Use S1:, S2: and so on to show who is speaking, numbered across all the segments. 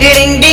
S1: ding ding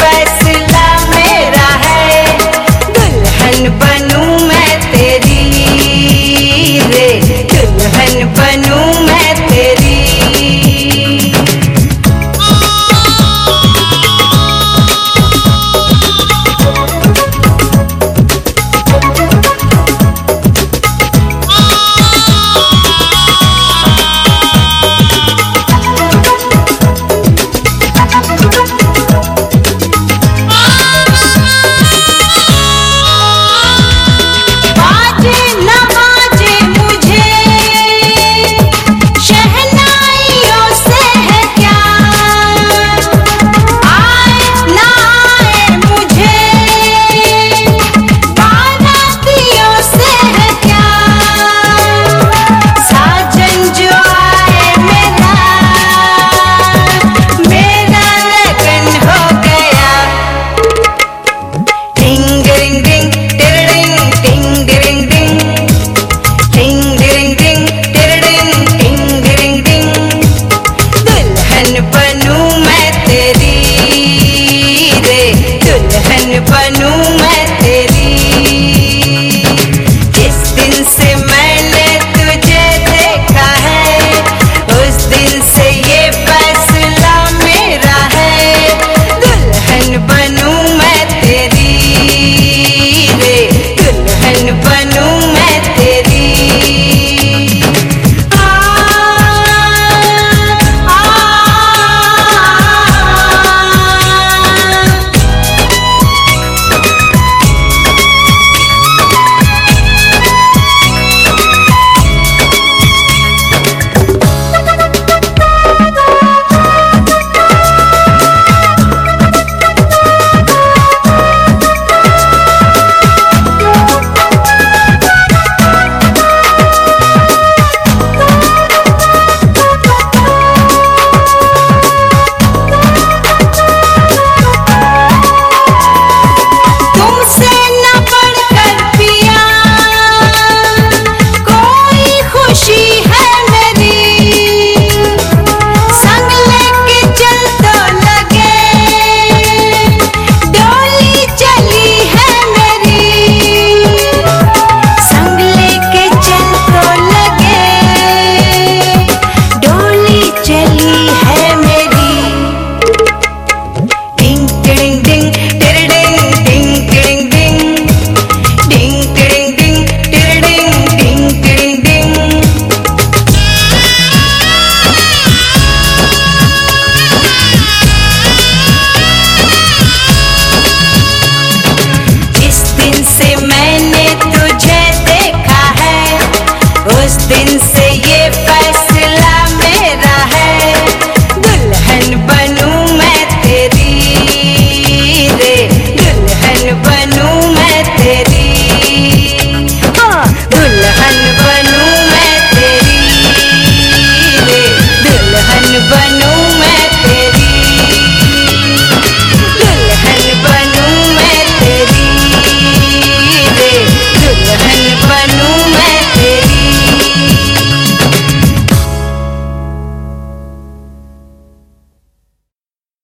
S1: फैसला